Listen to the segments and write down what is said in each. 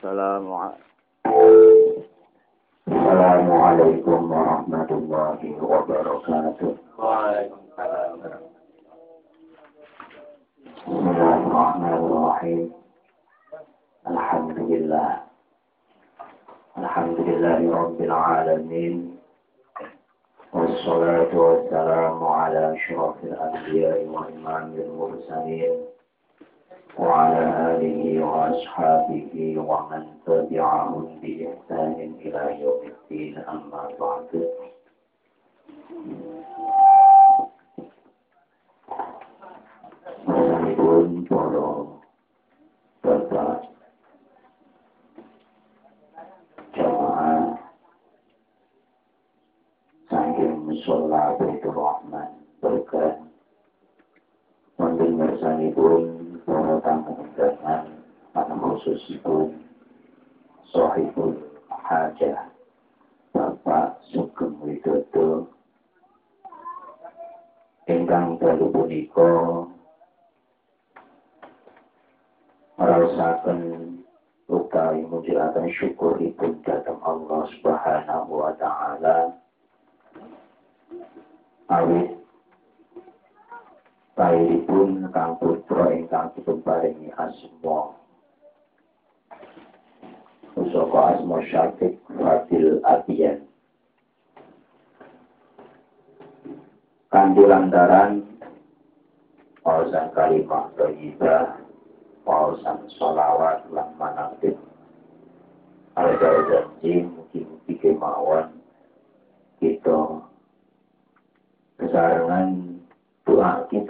السلام السلام عليكم ورحمة الله وبركاته. وعليكم السلام بسم الله الرحمن الرحيم. الحمد لله. الحمد لله رب العالمين. والصلاة والسلام على أشرف الأنبياء وإمام المرسلين. وعلى آله وأصحابه ومن تبعهم بإحسان إلى يوم الدين أما بعد Meskipun para bapak jamaah saking musola Baitur Rahman berkat mendengar sanipun para tamu undangan pada khususipun Sohibul Hajah Bapak Sugeng Widodo. Ingkang dalu punika merasakan utawi mujilaken syukuripun datang Allah Subhanahu wa taala. Awit pun kang putra ingkang dipun paringi asma. Usaka asma Syafiq Fadil Abiyan Kanthi lantaran Pausan kalimah Thayyibah Pausan sholawat lan manakib Ada janji mungkin-mungkin kemauan Kita Kesarangan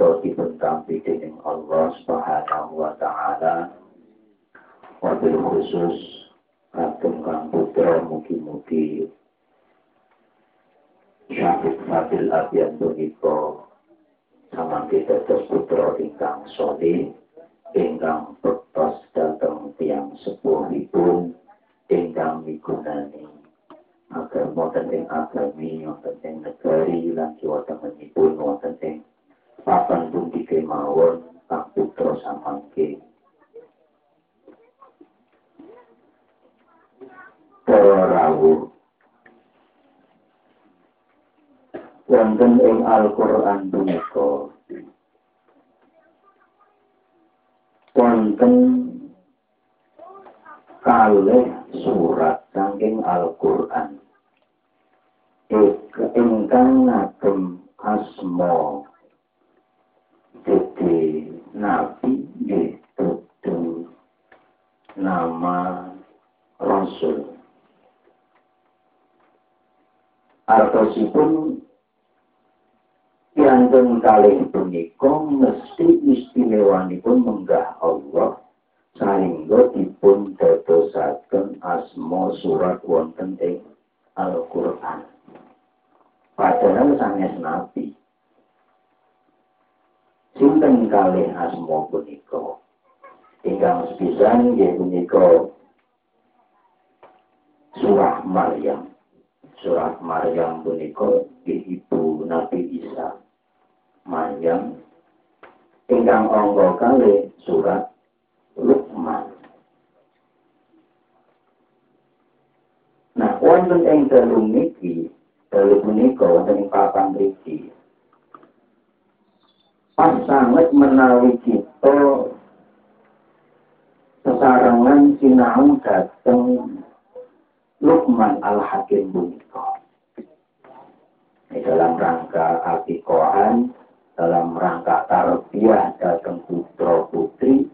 kita dibentampi dengan Allah Subhanahu wa taala. Wabil khusus kagem kang putra mugi-mugi Syafiq Fadil Abian punika sama kita putra ingkang soli ingkang bektos dateng tiang sepuhipun ingkang migunani agar wonten ing agami wonten ing negari lan kiwa temenipun wonten ing papan pundi kemawon kang putra para rawuh wonten ing Al-Qur'an punika. Wonten kalih surat saking Al-Qur'an. Ingkang ngagem asma artosipun Yanten kali punika mesti istimewanipun menggah Allah sehingga dipun dadosaken asma surat wonten ing Al-Qur'an. Padahal sanes nabi. Sinten kali asma punika? Ingkang sepisan nggih punika surah Maryam. Surah Maryam punika ibu Nabi Isa. Maryam ingkang angka kali surat Luqman. Nah, wonten ing dalu niki, dalu punika wonten ing papan mriki. Pas sangat menawi kita sesarengan sinau dateng Luqman Al-Hakim punika. Di dalam rangka akikohan, dalam rangka tarbiyah datang putra putri,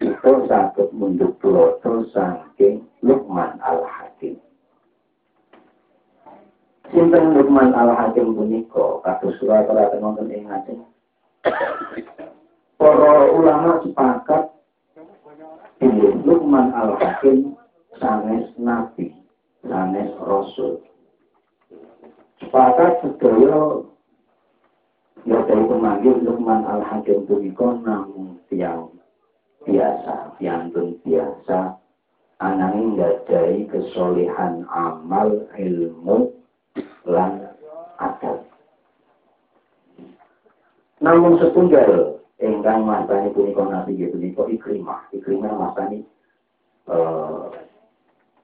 itu sakit mundur tuloto saking Luqman Al-Hakim. Sinten Luqman Al-Hakim punika kados surat ora wonten ing ngajeng. Para ulama sepakat Luqman Al-Hakim sanes nabi, sanes rasul. Sepakat sedaya ya dari pemanggil Luqman Al-Hakim punika namung tiang biasa, piantun biasa, ananging gadai kesolehan amal ilmu lan adat. Namun setunggal ingkang masani punika nabi punika Ikrimah. Ikrimah masani uh,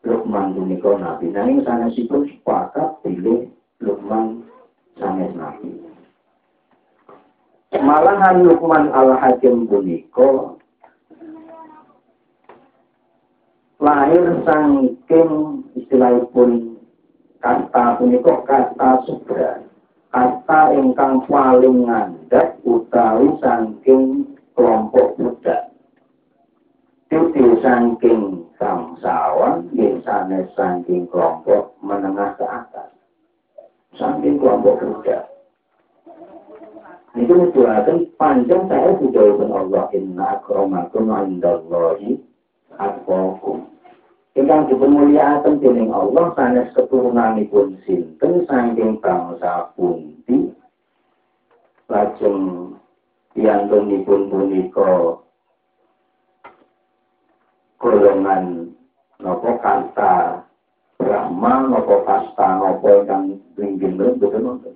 Lukman punika nabi. Nah ini sanesipun sepakat pilih Lukman sanes nabi. Malahan Lukman al-Hakim punika lahir sangking istilahipun kata punika kata subra. Kata ingkang paling ngandhap utawi sangking kelompok budak. Titi sangking bangsawan, biasanya sangking kelompok menengah ke atas. Sangking kelompok budak. Itu nuduhaken panjang saya sudah Allah inna akramakum indallahi atqakum. Ingkang dipunmulyakaken dening Allah sanes keturunanipun sinten saking bangsa pundi lajeng piyantunipun punika golongan napa kasta Brahma napa kasta napa ingkang linggih boten wonten.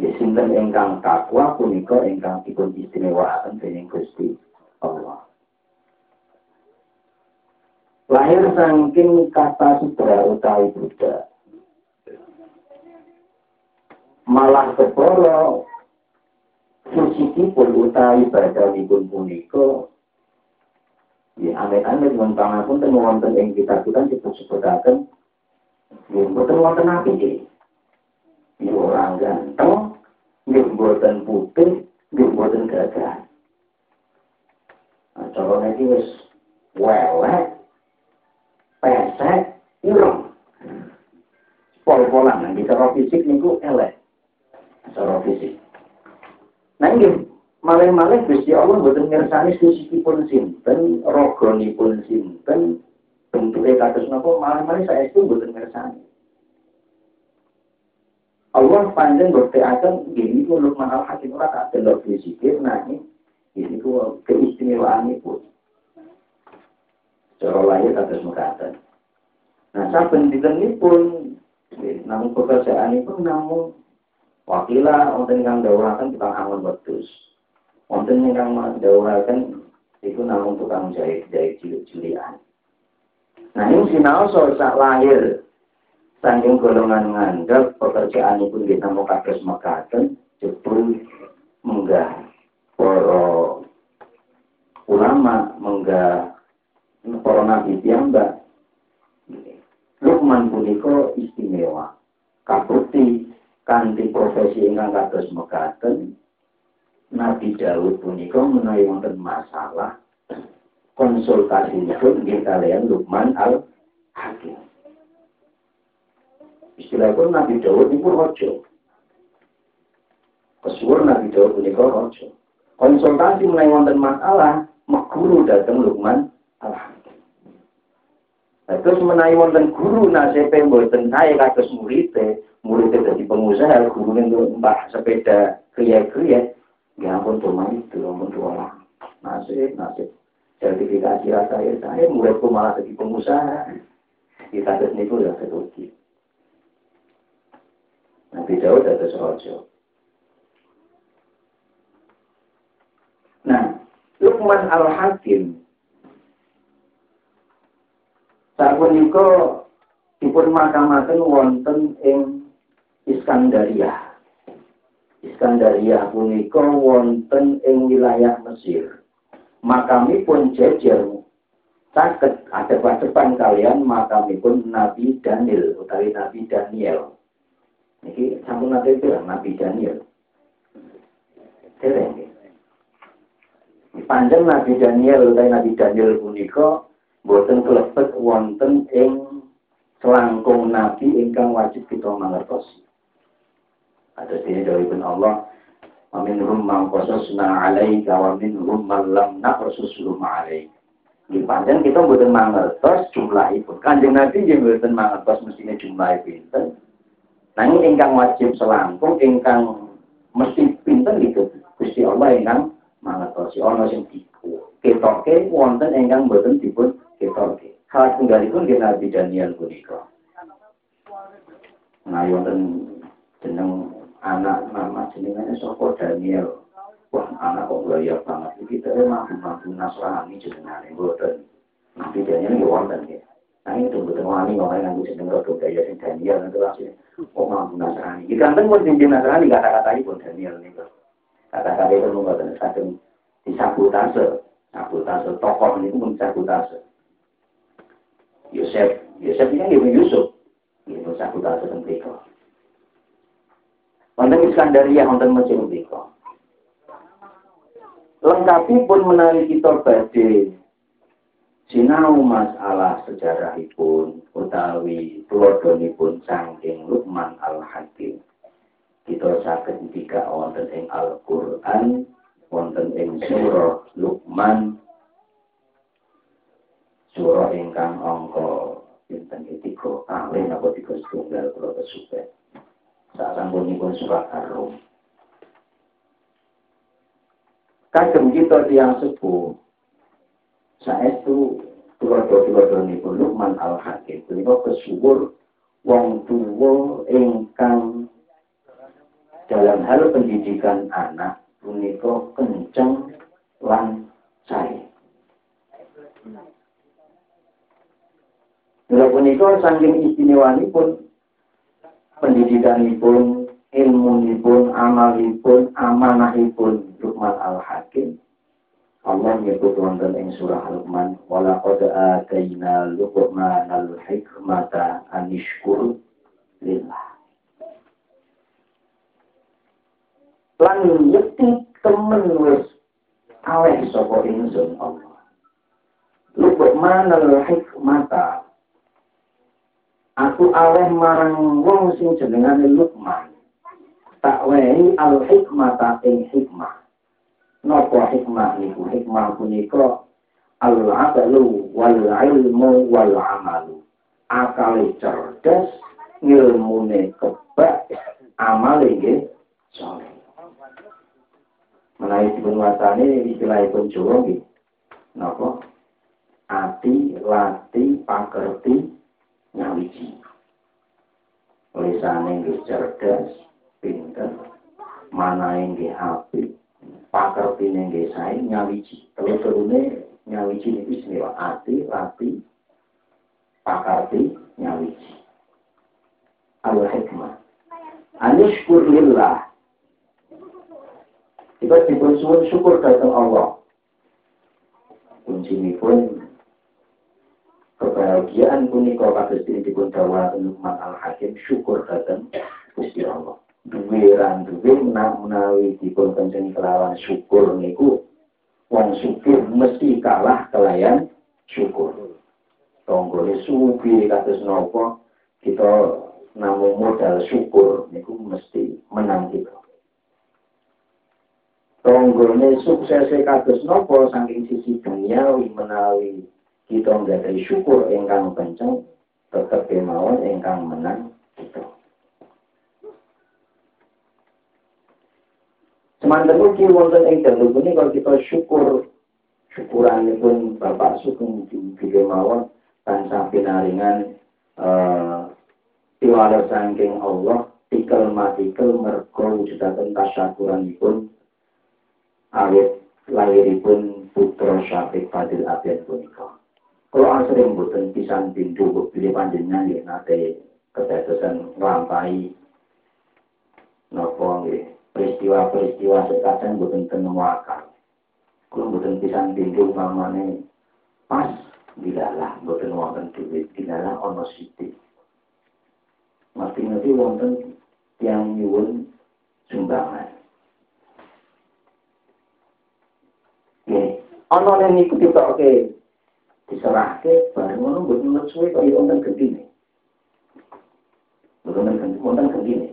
Ya sinten ingkang takwa punika ingkang dipun istimewaaken dening Gusti Allah lahir saking kata sudra utawi Buddha. Malah kepala pun utawi badanipun punika ya aneh-aneh pun pangapun temu wonten ing kita kita disebut-sebutaken ya mboten wonten api iki. Ya orang ganteng, ya mboten putih, ya mboten gagah. Nah, cara iki wis welek pesek, urung. Pol-polan, nanti cara fisik niku elek. Cara fisik. Nah ini, malah-malah Gusti Allah mboten mirsani pun sinten, pun sinten, bentuknya kados napa malah-malah saya itu mboten mirsani. Allah panjang akan gini ku Lukman al-Hakim ora tak delok fisikir nah ini ku keistimewaan pun. Cara lahir atas mekatan. Nah, saben dinten pun namun pekerjaan itu namun wakila wonten ingkang dawuhaken tukang angon wedhus. Wonten ingkang dawuhaken itu namun tukang jahit jahit cilik-cilikan. Nah, ini sinau sak lahir saking golongan ngandhap pekerjaan pun kita mau kados mekaten jebul menggah para ulama menggah para nabi piyambak Lukman punika istimewa. Kabukti kanthi profesi ingkang kados mekaten Nabi Daud punika menawi wonten masalah konsultasi konsultasinipun nggih kalian Lukman al Hakim. Istilahipun Nabi Daud niku raja. Kesuwur Nabi Daud punika raja. Konsultasi menawi wonten masalah, meguru dateng Lukman al Hakim. Nah, terus menawi wonten guru nasibe mboten saya kados murid murid dadi pengusaha guru mbah sepeda kriya-kriya ya ampun cuma itu ampun cuma nasib nasib. Sertifikasi ya saya muridku malah jadi pengusaha. Kita terus niku ya setuju Nabi Daud ada rojo Nah, Lukman Al-Hakim. Sapunika dipun makamaken wonten ing Iskandaria. Iskandaria punika wonten ing wilayah Mesir. Makamipun jejer saged adep-adepan kalian makamipun Nabi Daniel utawi Nabi Daniel. Niki sampun nate Nabi Daniel. Dereng. Panjang Nabi Daniel utawi Nabi Daniel punika boten kelebet wonten ing selangkung nabi ingkang wajib kita mangertosi. Ada sini pun Allah Amin rum mangkososna alaika wa min rum malam nakrosusulu ma'alaik. Di panjang kita boten mangertos jumlah itu. Kanjeng Nabi yang boten mangertos mestinya jumlah pinten. Nanging ingkang wajib selangkung ingkang mesti pinten gitu. Gusti Allah ingkang mangertosi ana sing diku. Ketoke wonten ingkang boten dipun kita hal tunggalipun di Nabi Daniel punika. Nah, wonten jeneng anak nama jenengannya Sopo Daniel. Wah, anak kok gaya banget. Kita emang mampu Nasrani jenengannya. Boten. Nabi Daniel ya wonten ya. Nah ini tunggu tunggu wani ngomongin nganggo jeneng rodo gaya sing Daniel itu langsung. Oh mampu Nasrani. Kita kan pun jeneng Nasrani kata-kata pun Daniel niku. Kata-kata itu mboten saged disabotase. Sabotase tokoh niku pun sabotase. Yosef, Yosef ini kan Yusuf. Ini sabotase. Wonten Iskandaria wonten Mesir mriku. Lengkapi pun menawi kita badhe sinau masalah sejarahipun utawi tuladhanipun saking Luqman Al-Hakim. Kita saged tiga wonten ing Al-Qur'an, wonten ing surah Luqman, surah ingkang angka pinten tiga kalih napa tiga setunggal kula kesupen. Sasampunipun surat Ar-Rum. Kagem kita tiang sepuh saestu tulodo-tulodonipun Luqman Al-Hakim punika kesuwur wong tuwa ingkang dalam hal pendidikan anak punika kenceng lan cair. Lha punika saking istimewanipun pendidikanipun, ilmunipun, amalipun, amanahipun Luqman Al-Hakim Allah menyebut wonten ing surah Al-Luqman wala qad atayna Luqman al-hikmata an yashkur lillah. Lan yekti temen wis aweh sapa ingsun Allah. Luqman al-hikmata Aku aweh marang wong sing jenengane Luqman. Tak wehi al-hikmata ing hikmah. Napa hikmah niku? Hikmah punika al-aqlu wal ilmu wal amalu. Akale cerdas, ngilmune kebak, amale nggih saleh. Menawi dipun wastani istilahipun Jawa nggih. Napa? Ati, lati, pakerti, nyawiji. Lisane nggih cerdas, pinter, manahe nggih apik, pakertine nggih sae nyawiji. Telu-telune nyawiji niku istimewa ati, lati, pakarti, nyawiji. Al hikmah. Anishkur lillah. Kita dipun syukur datang Allah. Kunci pun kebahagiaan punika kados dipun dawa Luqman Al-Hakim syukur datang Gusti Allah. Duwe ran duwe menawi dipun kenceng kelawan syukur niku wong syukur mesti kalah kelayan syukur. Tonggone suwi kados napa kita namung modal syukur niku mesti menang kita. Tonggone sukses kados napa saking sisi duniawi menawi kita nggak syukur ingkang kenceng tetap kemauan ingkang menang kita Semanten ugi wonten ing dalem kalau kita syukur syukuran pun Bapak Sugeng juga mawon tansah pinaringan eh piwales saking Allah tikel matikel mergo wujudaken tasyakuranipun awit lahiripun putra Syafiq Fadil Abed punika. Kalau asring boten pisan pintu pilih panjenengan ya nate kedadosan nglampahi napa nggih peristiwa-peristiwa sekadang bukan tenemu akal. Kalau bukan pisang tindu mamane pas dilalah bukan wonten duit dilalah ono siti. Mati nanti wonten yang nyuwun sumbangan. Ono yang ngikuti kok oke diserahke bareng ngono mboten suwe kaya wonten gendine. Mboten wonten gendine.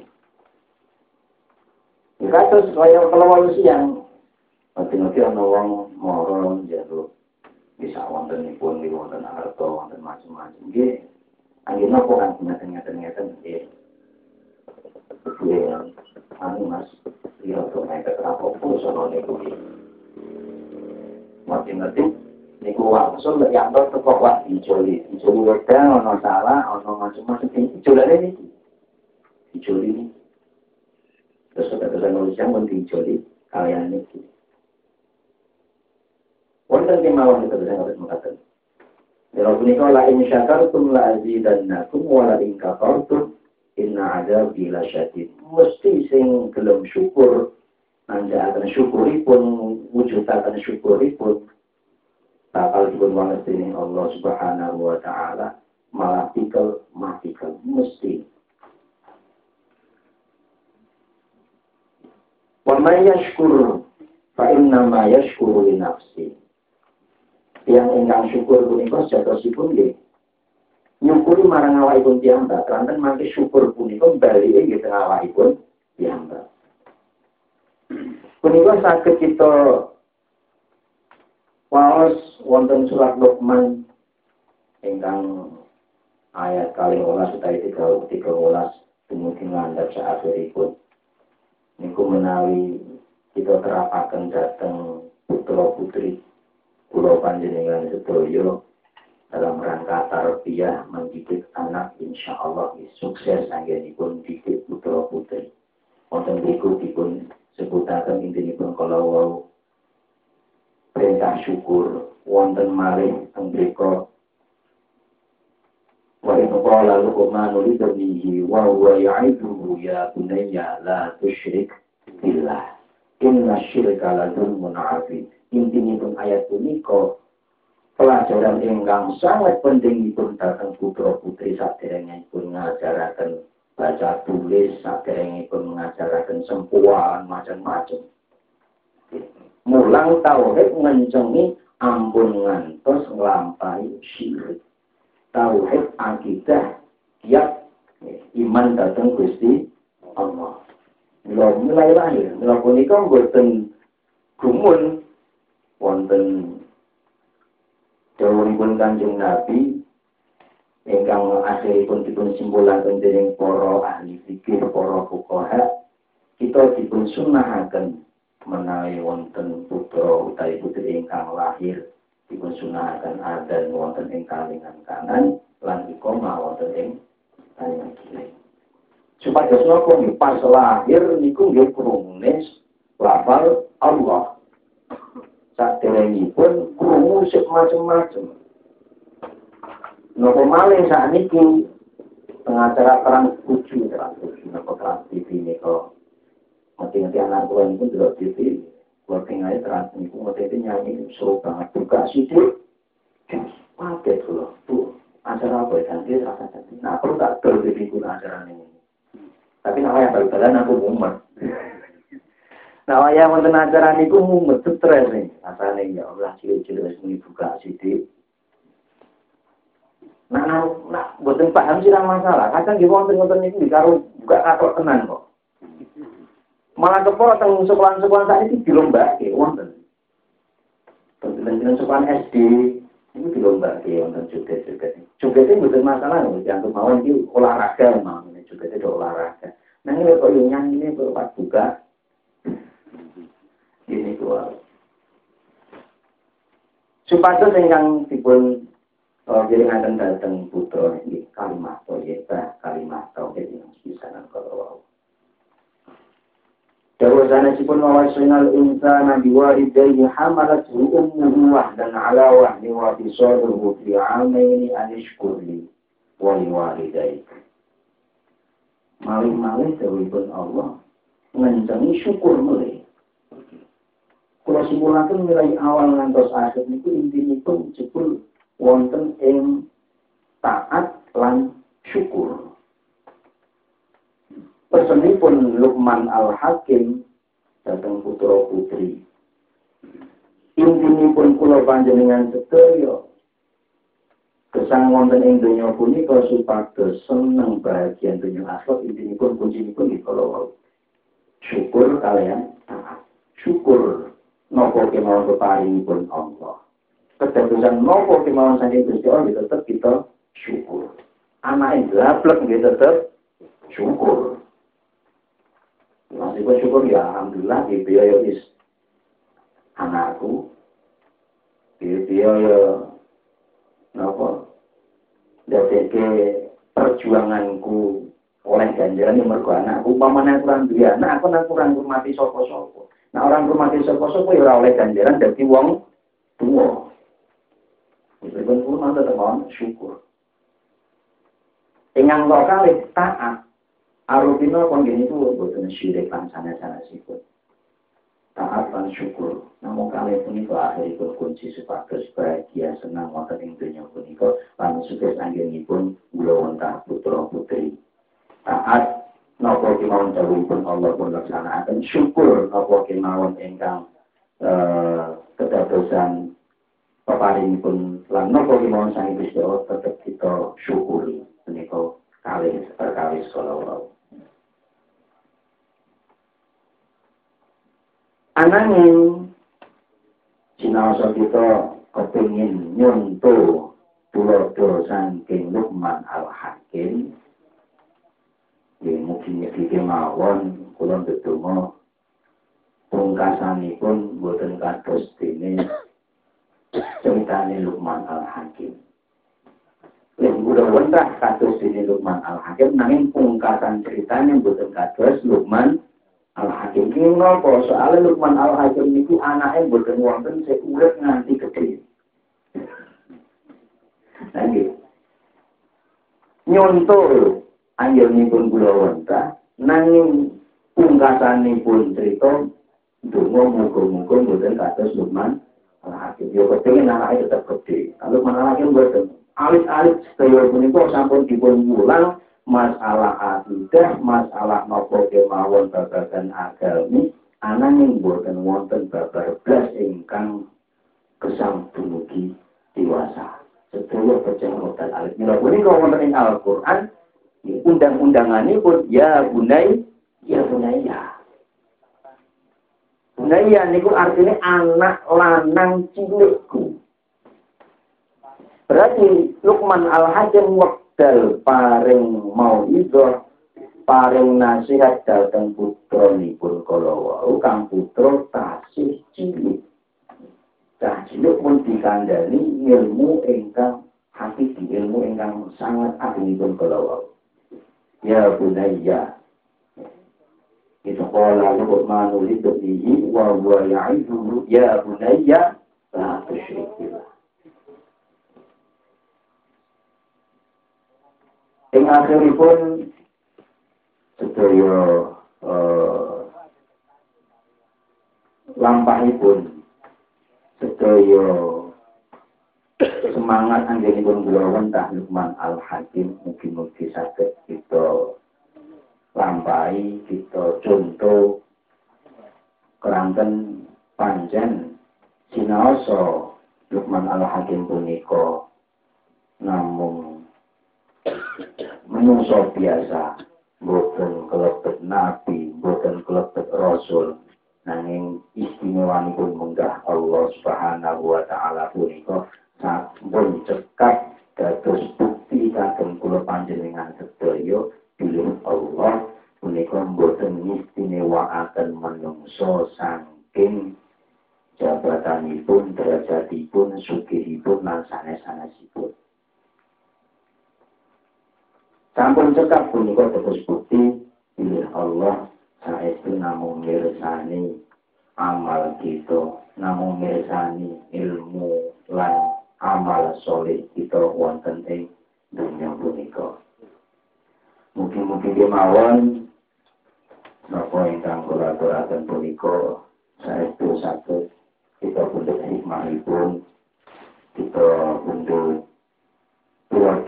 Kados kaya kalau siang. Nanti-nanti ana wong mara njaluk bisa wontenipun di wonten harta wonten macam-macam nggih. Anggen napa kan ngeten-ngeten nggih. Nggih. Anu Mas, iya to nek apa-apa sono niku. Mati-mati niku langsung yanto teko wah dijoli. Dijoli wedang ana salah, ana macam-macam. Dijolane niki. Dijoli niki. Terus kata manusia pun dijoli kalian ini. Wonten kemauan itu bisa harus mengatakan. Ya punika la in syakartum la azidannakum wa la in kafartum inna adzabi lasyadid. Mesti sing gelem syukur anda akan syukuripun wujudaken syukuripun bakal dipun wangestini Allah Subhanahu wa taala malah tikel matikel mesti. Wa may yashkur fa inna ma li nafsi. Yang ingkang syukur punika jatosipun nggih? Nyukuri marang awakipun piyambak. Kanten mangke syukur punika balike nggih teng awakipun piyambak. Punika saged kita waos wonten surat Luqman ingkang ayat kali olas utawi tiga tiga kemudian ngandap saat berikut niku menawi kita terapaken dateng putra putri Pulau Panjenengan Sedoyo dalam rangka tarbiyah mendidik anak insya Allah sukses pun didik putra putri. Wonten berikut dipun sebutaken intinipun kalau wau perintah syukur wonten malih teng mriku wa in qala luqman li banihi wa huwa ya'iduhu ya bunayya la tusyrik billah. Inna syirka la dzulmun 'adzim intinipun ayat punika pelajaran ingkang sangat penting pun datang putra putri pun ngajaraken baca tulis pun ngajaraken sempuan macam-macam mulang tauhid ngencengi ampun ngantos nglampahi syirik. Tauhid akidah tiap iman datang Gusti Allah. Mila mulai lahir, mila punika mboten gumun wonten dawuhipun Kanjeng Nabi ingkang akhiripun dipun simpulaken dening para ahli fikih, para fuqaha, kita dipun sunahaken menawi wonten putra utawi putri ingkang lahir dipun sunahaken adan wonten ing kalingan kanan lan iqamah wonten ing kalingan kiri. Supados napa pas lahir niku nggih krungu lafal Allah pun krungu sik macem-macem. Nopo malih saat niki pengacara perang tujuh terang tujuh nopo terang TV ini ngerti-ngerti anak tua ini pun tidak TV buat tinggalnya terang niku ngerti nyanyi seru banget. Buka sidik kaget loh bu acara apa ya? Dia rasa jadi nah perlu tak TV pun acara ini? Tapi namanya baru-baru aku mumet. Nah, wayah wonten acara niku mumet. Stres nih. Rasane ya Allah cilik-cilik wis muni buka sithik. Nah, nah, nah, boten paham sih masalah. Kadang nggih wonten ngoten niku karo buka katok tenan kok. Malah kepala teng sekolah-sekolah saat ini dilombake wonten. Tentang sekolah SD ini dilombake wonten joget-joget. Jogetnya boten masalah lho, yang kemauan itu olahraga memang. Jogetnya itu olahraga. Nah ini kok yang ini kok buka ini dua. Supados ingkang dipun akan datang putra ini kalimat thayyibah, kalimat tauhid yang pisanan kalau Dawa sanesipun wawasinal insana hamalat ummuhu wahdan ala wahdi wa bisaluhu fi amaini anishkurli wa liwalidayk. Malih-malih dawipun Allah ngencengi syukur mulai kalau simulakan nilai awal ngantos akhir itu intinya pun jebul wonten ing taat lan syukur. Pesenipun Luqman Al-Hakim datang putra putri. Intinya pun kula panjenengan sedaya kesang wonten ing donya punika supados seneng bahagia donya akhirat intinipun kuncinipun di kalau syukur kalian. Syukur nopo kemauan pun Allah. Kedadosan nopo kemauan saking Gusti Allah ya tetap kita syukur. Anak yang dia ya tetap syukur. Masih syukur ya alhamdulillah di biaya is anakku. Di biaya nopo dari perjuanganku oleh ganjaran yang mergo anakku paman kurang dia anak aku nang kurang hormati sapa-sapa Nah orang rumah desa sopo ya oleh ganjaran dari wong tua. Meskipun pun mau tetap mau syukur. Dengan lokal taat. Arupino kon gini tuh bukan syirik lan sana sana sipun. Taat lan syukur. Namun kali punika akhiripun kunci supados bahagia senang wonten ing donya punika lan sukses anggenipun kula wonten putra putri. Taat napa kemawon dawuhipun Allah pun laksanakaken syukur napa kemawon ingkang eh kedadosan peparingipun lan napa kemawon sang Gusti Allah tetep kita syukuri menika kalih perkawis kala Ananging sinaosa kita kepingin nyuntuh tulodo saking Lukman Al-Hakim. Ya mungkin nyeki kemawon kula ndedonga pungkasanipun boten kados dene ceritane Lukman Al-Hakim. Yang udah wentah kados dene Lukman Al-Hakim nanging pungkasan ceritanya boten kados Lukman Al-Hakim ini ngopo soalnya Lukman Al-Hakim itu anaknya boten wonten saya urip nganti. Nah gitu. Nyontor anggilipun kula wonten nanging pungkasanipun cerita donga muga-muga boten kados Lukman Al-Hakim. Yo kepengin anaknya tetap gede. Lukman Al-Hakim boten. Alit-alit sedaya punika sampun dipun wulang masalah akidah, masalah nopo kemawon babagan agami, ananging boten wonten babar blas ingkang kesang dumugi dewasa. Sedaya pecah modal alit. Mila punika wonten ing Al-Qur'an undang-undanganipun ya bunai ya bunaya. Bunaya niku artinya anak lanang cilikku. Berarti Lukman Al-Hakim dal paring itu paring nasihat dateng putra nipun kala wau kang putra tasih cilik. Cah cilik pun dikandani ilmu ingkang hakiki ilmu ingkang sangat agungipun kala wau ya bunayya itu kala Luqman libnihi wa huwa ya'iduhu ya bunayya la tusyrik billah Ing akhiripun sedaya uh, lampahipun sedaya semangat anggenipun kula wentah Lukman Al Hakim mugi-mugi saged kita lampahi kita contoh keranten panjen sinaosa Lukman Al Hakim punika namung menungso biasa boten kelebet nabi boten kelebet rasul nanging istimewanipun munggah Allah Subhanahu wa taala punika sampun cekap dados bukti kagem kula panjenengan sedaya bilih Allah punika boten istimewaaken menungso saking jabatanipun derajatipun sugihipun lan sanes-sanesipun Sampun cekap punika terus bukti pilih Allah saestu namung mirsani amal kita, namung mirsani ilmu lan amal soleh kita wonten ing dunia punika. Mungkin-mungkin kemawon napa ingkang kula aturaken punika saestu saged kita pundhut hikmahipun kita pundhut tuwa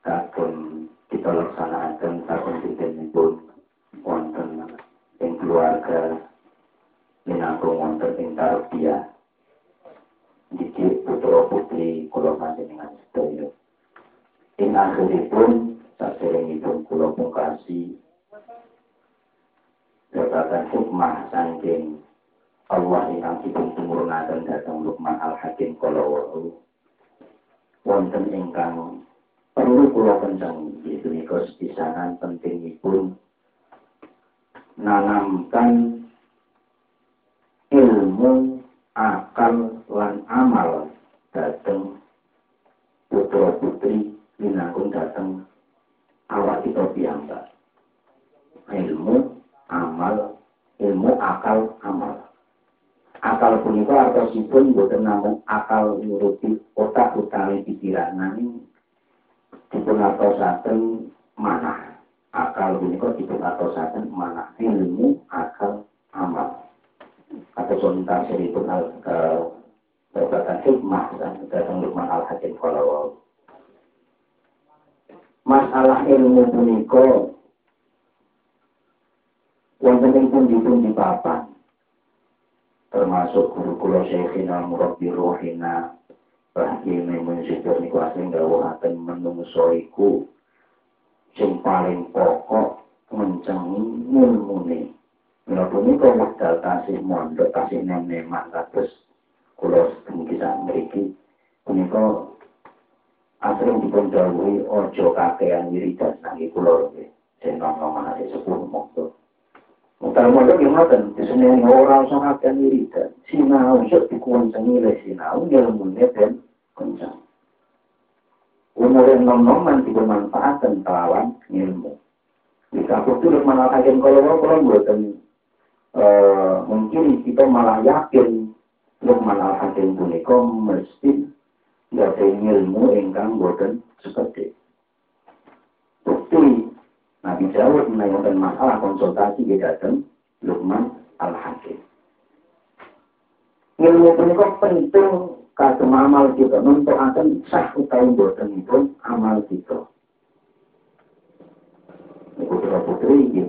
kagem kita laksanakan kagem pun wonten ing keluarga minangka wonten ing tarbiyah didik putra putri kula panjenengan sedaya. Ing akhiripun saderengipun kula pungkasi jabatan hikmah saking Allah ingkang dipun tumurunkan dhateng Luqman Al-Hakim kala wonten ingkang perlu kula kencang itu nika sepisanan pentingipun nanamkan ilmu akal lan amal dateng putra putri minangkun dateng awak kita piyambak. Ilmu amal ilmu akal amal. Akal punika artosipun boten namung akal nuruti otak utawi pikiran. Nanging dipun atosaken mana akal punika dipun atosaken mana ilmu akal amal. Atau sontar seripun al babakan hikmah dan datang Lukman al Hakim kalau masalah ilmu punika wonten pun dipun di papan termasuk guru kula Syekhina Murabbi Rohina Rahim Munsyidor niku asing dawuhaken menungso iku sing paling pokok ngencengi ngilmune Mila punika wekdal tasih mondok tasih nem-neman kados kula sedemikian mriki punika asring dipun dawuhi aja kakean wiridan nanging kula nggih jeneng manase sepuluh monggo Mutar mondok yang ngoten, di sini ora usah kakean wiridan. Sinau sok dikuwencengi le sinau ilmune ben kencang. Umur yang nom-noman dibermanfaatkan kelawan ilmu. Jika aku turut menatakan kalau kalau buatan uh, mungkin kita malah yakin Lukman al-Hakim punika mesti ada ilmu ingkang buatan seperti bukti Nabi Dawud menanyakan masalah konsultasi di datang Lukman al-Hakim. Ilmu punika penting kagem amal kita untuk akan sah utawi pun amal kita. Putra putri iki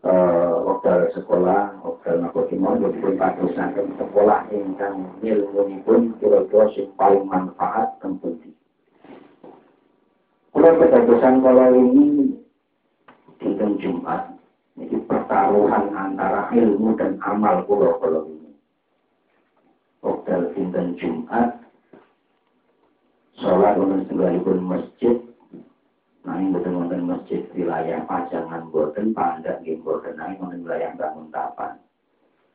eh waktu sekolah, waktu nakoki mau jadi pun padosaken sekolah ingkang ilmunipun kira-kira sing paling manfaat tentu. Kalau kedadosan kalau ini dinten Jumat ini pertaruhan antara ilmu dan amal pulau kalau Waktu dinten Jumat sholat untuk tinggalipun masjid Nanging boten wonten masjid wilayah pajangan boten pandak nggih boten nanging wonten wilayah bangun tapan.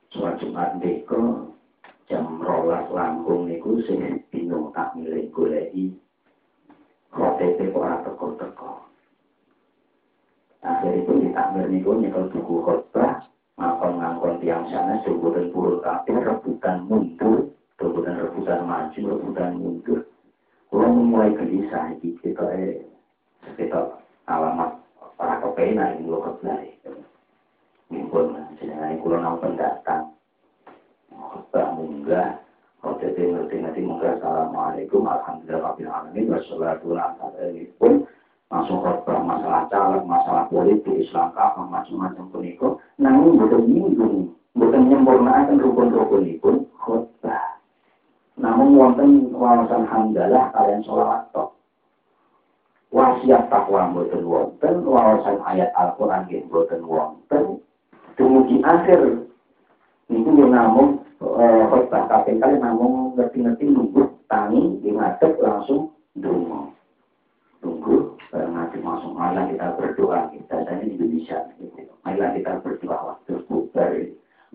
Sholat Jumat deko jam rolas langkung niku sing bingung tak milih goleki KTP ora teko-teko. Akhiripun ditakmir niku nyekel buku khotbah ngakon ngangkon tiang sana sebutan puluh kabeh rebutan mundur, rebutan rebutan maju, rebutan mundur. Kalau mulai gelisah iki kita eh kita alamat para kepenak ini lo kebelah Mimpun, jenengan kulo nang pendatang. Khotbah munggah, khotbah ngerti-ngerti munggah. Assalamualaikum, Alhamdulillah, Rabbil Alamin, wassalatu pun langsung khotbah masalah caleg, masalah politik, Islam apa macam-macam pun itu. Namun bukan nyinggung, bukan rukun-rukun itu khotbah. Namun wonten wawasan hamdalah kalian sholawat tok wasiat takwa mboten wonten, wawasan ayat Al-Qur'an nggih mboten wonten. Dumugi akhir niku yo namung eh, khotbah kabeh kali namung ngerti-ngerti nunggu tangi di langsung dungo. Tunggu nanti langsung malah kita berdoa kita dan di Indonesia gitu. Kita berdoa waktu bubar.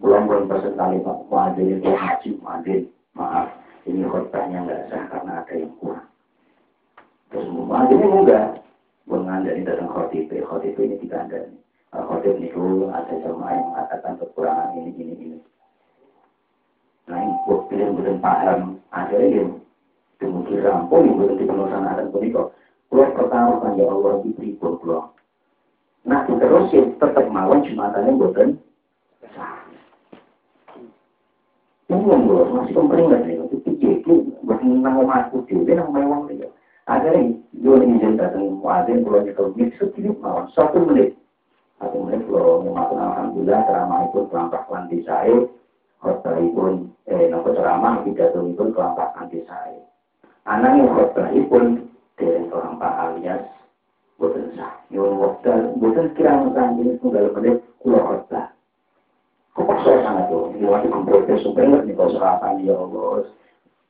Belum pesen kali Pak itu maju, Wadil maaf ini khotbahnya nggak sah karena ada yang kurang. Terus ini enggak. Mengandani tentang khotib. Khotib ini dikandani. Khotib itu ada jamaah yang mengatakan kekurangan ini, ini, ini. Nah, ini pilih bukan paham. Akhirnya ini demikian rampung, ini bukan dipenuhkan adat punika. Pertama ya Allah diberi kulo. Nah, terus ya tetap mawon jumatannya bukan sah. Ini yang masih kemperingan nih. Itu pikir, bukan nang omahku dhewe nang mewang dia. Akhirnya, dua izin datang muadzin kalau nyekel mix sedikit mawon satu menit. Satu menit kalau memakan alhamdulillah ceramah itu kelampak lanti saya. Khotbah pun eh nopo ceramah pidato pun kelampak lanti saya. Anak yang khotbah pun dari kelampak alias boten sah. Yang waktu boten kira ngesan ini tunggal menit kulo khotbah. Kepaksa sangat tuh. Ini waktu komprotes supaya nih kalau serapan ya Allah.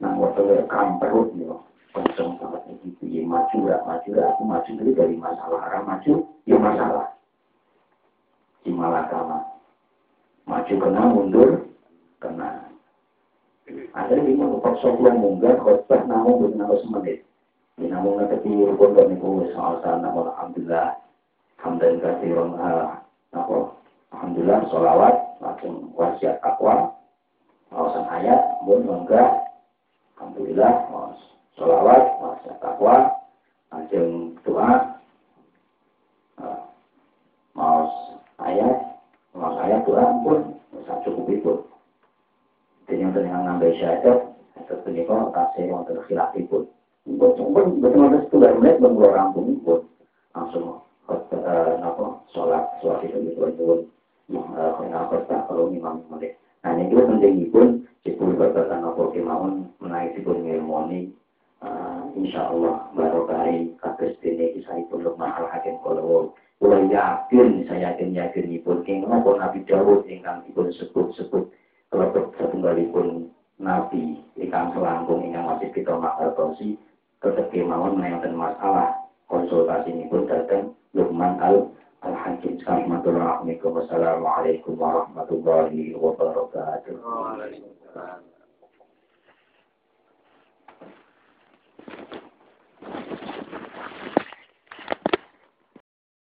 Nah waktu kamperut nih kenceng banget gitu. Ya maju lah maju aku maju dulu dari masalah arah maju ya masalah. Di malakama. Maju kena mundur kena. Ada yang mau paksa pulang munggah khotbah namun namun semenit. Di namun ngerti rukun dan niku soal sana alhamdulillah hamdan kasiron apa alhamdulillah sholawat langsung wasiat takwa Mawasan ayat, pun enggak. Alhamdulillah, sholawat, mawas takwa, ajeng doa, mawas ayat, mawas ayat doa pun, bisa cukup itu. Jadi yang dengan ngambil syahadat, itu punika tasih wonten khilafipun. Pun pun betul betul setunggal menit pun kula rampung pun langsung eh, napa sholat sholat itu itu itu imam menit. Nah ini juga pentingipun dipun babakan apa kemauan menaik dipun ngilmoni uh, insya Allah barokai kados dene kisahipun Luqman al Hakim kalau yakin saya yakin yakin pun king napa Nabi Dawud ingkang dipun sebut-sebut kalau setunggalipun Nabi ingkang selangkung ingkang masih kita makartosi tetap kemauan menaikkan masalah konsultasi ini pun datang Luqman al Al-Hakim Assalamualaikum warahmatullahi wabarakatuh.